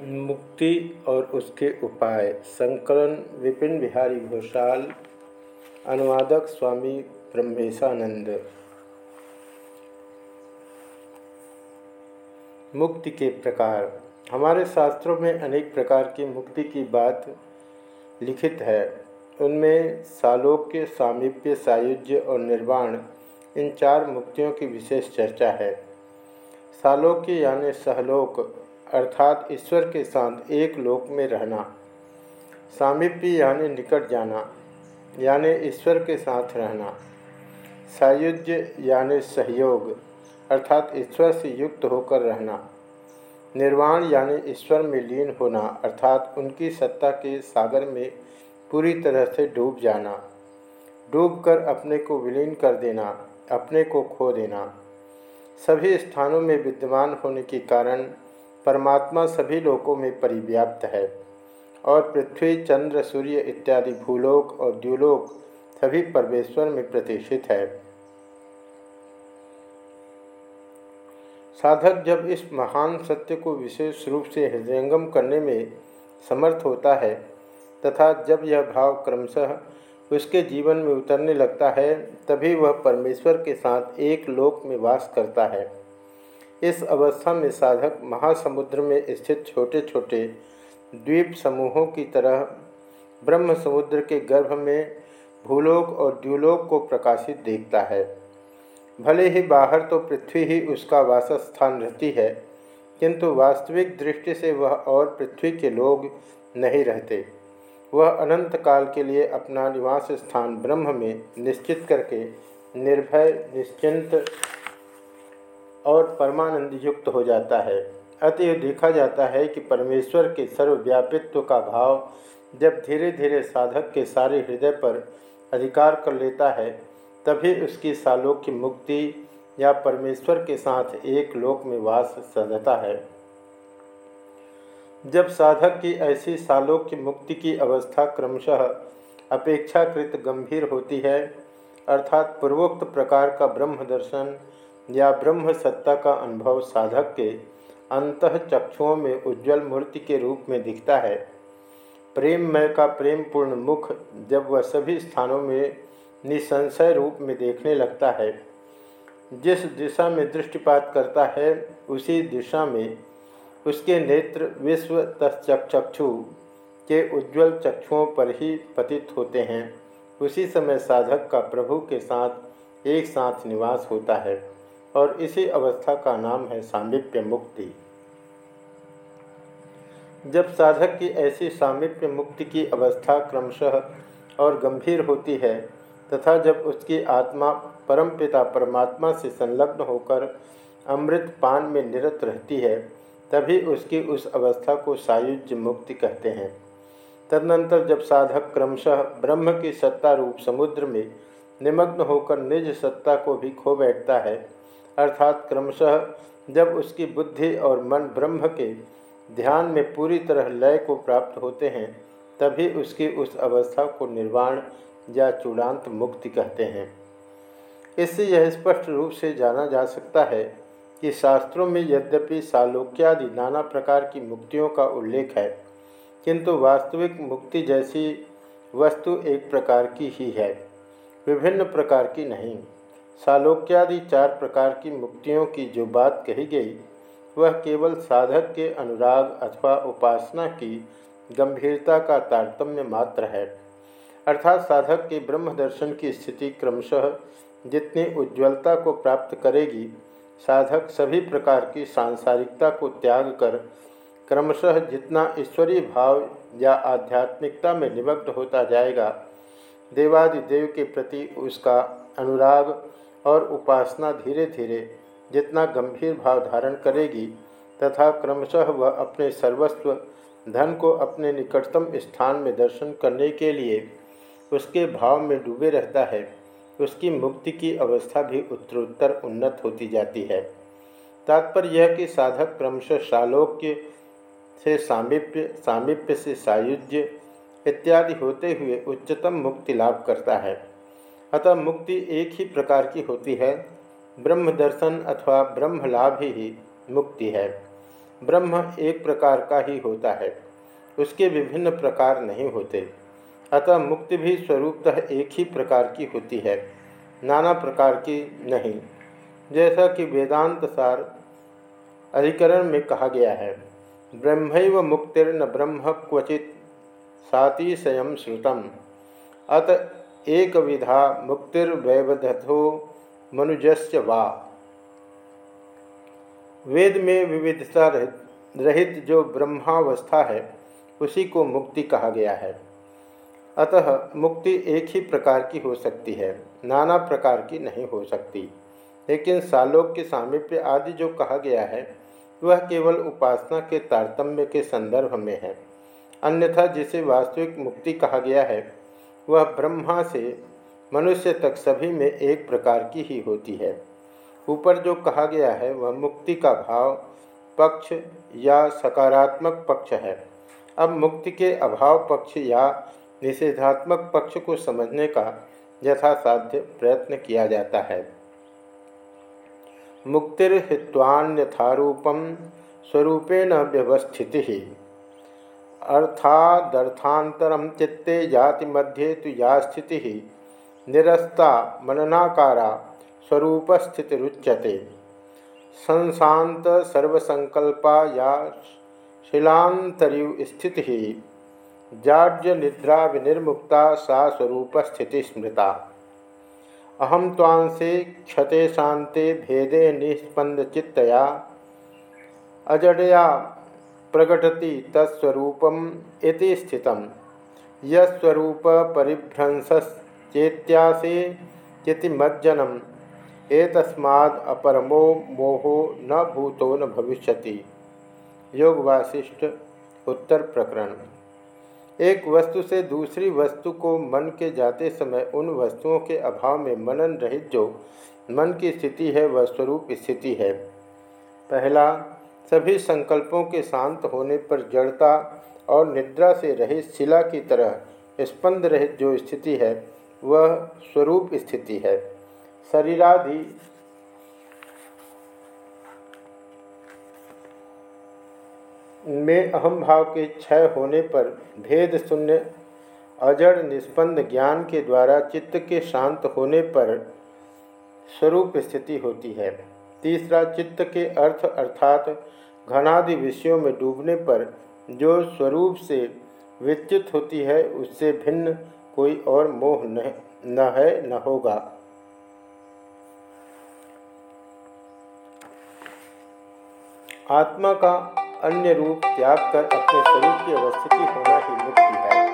मुक्ति और उसके उपाय। संकलन, विपिन बिहारी घोषाल, अनुवादक स्वामी ब्रह्मेशानंद। मुक्ति के प्रकार। हमारे शास्त्रों में अनेक प्रकार की मुक्ति की बात लिखित है। उनमें सालोक्य सामीप्य, सायुज्य और निर्वाण, इन चार मुक्तियों की विशेष चर्चा है। सालोक्य यानी सहलोक अर्थात ईश्वर के साथ एक लोक में रहना। सामिप्य यानी निकट जाना, यानी ईश्वर के साथ रहना। सायुज्य यानी सहयोग, अर्थात ईश्वर से युक्त होकर रहना। निर्वाण यानी ईश्वर में लीन होना, अर्थात उनकी सत्ता के सागर में पूरी तरह से डूब जाना। डूबकर अपने को विलीन कर देना, अपने को खो देना। सभी स्थानों में विद्यमान होने के कारण परमात्मा सभी लोकों में परिव्याप्त है और पृथ्वी, चंद्र, सूर्य इत्यादि भूलोक और द्यूलोक सभी परमेश्वर में प्रतिष्ठित है। साधक जब इस महान सत्य को विशेष रूप से हृदयंगम करने में समर्थ होता है तथा जब यह भाव क्रमशः उसके जीवन में उतरने लगता है, तभी वह परमेश्वर के साथ एक लोक में वास करता है। इस अवस्था में साधक महासमुद्र में स्थित छोटे छोटे द्वीप समूहों की तरह ब्रह्म समुद्र के गर्भ में भूलोक और द्यूलोक को प्रकाशित देखता है। भले ही बाहर तो पृथ्वी ही उसका वासस्थान रहती है, किंतु वास्तविक दृष्टि से वह और पृथ्वी के लोग नहीं रहते। वह अनंत काल के लिए अपना निवास स्थान ब्रह्म में निश्चित करके निर्भय, निश्चिंत और परमानंद युक्त हो जाता है। अतएव देखा जाता है कि परमेश्वर के सर्वव्यापित्व का भाव जब धीरे धीरे साधक के सारे हृदय पर अधिकार कर लेता है, तभी उसकी सालों की मुक्ति या परमेश्वर के साथ एक लोक में वास सधता है। जब साधक की ऐसी सालों की मुक्ति की अवस्था क्रमशः अपेक्षाकृत गंभीर होती है, अर्थात पूर्वोक्त प्रकार का ब्रह्म दर्शन या ब्रह्म सत्ता का अनुभव साधक के अंत चक्षुओं में उज्जवल मूर्ति के रूप में दिखता है। प्रेममय का प्रेमपूर्ण मुख जब वह सभी स्थानों में निसंशय रूप में देखने लगता है, जिस दिशा में दृष्टिपात करता है, उसी दिशा में उसके नेत्र विश्व तक्षु के उज्जवल चक्षुओं पर ही पतित होते हैं। उसी समय साधक का प्रभु के साथ एक साथ निवास होता है। और इसी अवस्था का नाम है सामिप्य मुक्ति। जब साधक की ऐसी सामिप्य मुक्ति की अवस्था क्रमशः और गंभीर होती है, तथा जब उसकी आत्मा परमपिता परमात्मा से संलग्न होकर अमृत पान में निरत रहती है, तभी उसकी उस अवस्था को सायुज्य मुक्ति कहते हैं। तदनंतर जब साधक क्रमशः ब्रह्म की सत्ता रूप समुद्र में निमग्न होकर निज सत्ता को भी खो बैठता है अर्थात क्रमशः जब उसकी बुद्धि और मन ब्रह्म के ध्यान में पूरी तरह लय को प्राप्त होते हैं, तभी उसकी उस अवस्था को निर्वाण या चूड़ांत मुक्ति कहते हैं। इससे यह स्पष्ट रूप से जाना जा सकता है कि शास्त्रों में यद्यपि सालोक्यादि नाना प्रकार की मुक्तियों का उल्लेख है, किंतु वास्तविक मुक्ति जैसी वस्तु एक प्रकार की ही है, विभिन्न प्रकार की नहीं। सालोक्यादि चार प्रकार की मुक्तियों की जो बात कही गई, वह केवल साधक के अनुराग अथवा उपासना की गंभीरता का तारतम्य मात्र है। अर्थात साधक के ब्रह्म दर्शन की स्थिति क्रमशः जितनी उज्ज्वलता को प्राप्त करेगी, साधक सभी प्रकार की सांसारिकता को त्याग कर क्रमशः जितना ईश्वरीय भाव या आध्यात्मिकता में निमग्न होता जाएगा, देवादिदेव के प्रति उसका अनुराग और उपासना धीरे धीरे जितना गंभीर भाव धारण करेगी, तथा क्रमशः वह अपने सर्वस्व धन को अपने निकटतम स्थान में दर्शन करने के लिए उसके भाव में डूबे रहता है, उसकी मुक्ति की अवस्था भी उत्तरोत्तर उन्नत होती जाती है। तात्पर्य यह कि साधक क्रमशः सालोक्य से सामिप्य सामिप्य से सायुज्य इत्यादि होते हुए उच्चतम मुक्ति लाभ करता है। अतः मुक्ति एक ही प्रकार की होती है। ब्रह्म दर्शन अथवा ब्रह्म लाभ ही मुक्ति है। ब्रह्म एक प्रकार का ही होता है। उसके विभिन्न प्रकार नहीं होते। अतः मुक्ति भी स्वरूपतः एक ही प्रकार की होती है। नाना प्रकार की नहीं। जैसा कि वेदांत सार अधिकरण में कहा गया है ब्रह्म मुक्तिर्न ब्रह्म क्वचित सातिशयम श्रुतम। अत एक विधा मुक्तिर्वैवधो मनुजस्य वा। वेद में विविधता रहित रहित जो ब्रह्मावस्था है, उसी को मुक्ति कहा गया है। अतः मुक्ति एक ही प्रकार की हो सकती है, नाना प्रकार की नहीं हो सकती। लेकिन सालोक के सामीप्य आदि जो कहा गया है, वह केवल उपासना के तारतम्य के संदर्भ में है। अन्यथा जिसे वास्तविक मुक्ति कहा गया है वह ब्रह्मा से मनुष्य तक सभी में एक प्रकार की ही होती है। ऊपर जो कहा गया है, वह मुक्ति का भाव पक्ष या सकारात्मक पक्ष है। अब मुक्ति के अभाव पक्ष या निषेधात्मक पक्ष को समझने का यथासाध्य प्रयत्न किया जाता है। मुक्तिर्हित्वान्यथारूपम स्वरूपेण व्यवस्थिति। अर्थादर्थांतरम चित्ते जाति मध्ये तो या स्थिति। निरस्ता मननाकारा स्वरूपस्थितिरुच्यते। संशांत सर्वसंकल्पा या शिलांतरु स्थिति जाड्य निद्रा विनिर्मुक्ता सा स्वरूप स्मृता। अहम तांसे क्षते शांते भेदे निस्पंद चित्तया अजडया प्रकटति तत्स्वरूपम इति स्थितम। यस्वरूप मज्जनम एतस्माद् अपरमो मोहो न भूतो न भविष्यति। योग वासिष्ठ उत्तर प्रकरण। एक वस्तु से दूसरी वस्तु को मन के जाते समय उन वस्तुओं के अभाव में मनन रहित जो मन की स्थिति है, वह स्वरूप स्थिति है। पहला सभी संकल्पों के शांत होने पर जड़ता और निद्रा से रहित शिला की तरह स्पंद रहित जो स्थिति है, वह स्वरूप स्थिति है। शरीरादि में अहम भाव के क्षय होने पर भेद शून्य, अजड़ निष्पन्द ज्ञान के द्वारा चित्त के शांत होने पर स्वरूप स्थिति होती है। तीसरा चित्त के अर्थ अर्थात घनादि विषयों में डूबने पर जो स्वरूप से विच्युत होती है उससे भिन्न कोई और मोह न, न है न होगा। आत्मा का अन्य रूप त्याग कर अपने स्वरूप की अवस्थिति होना ही मुक्ति है।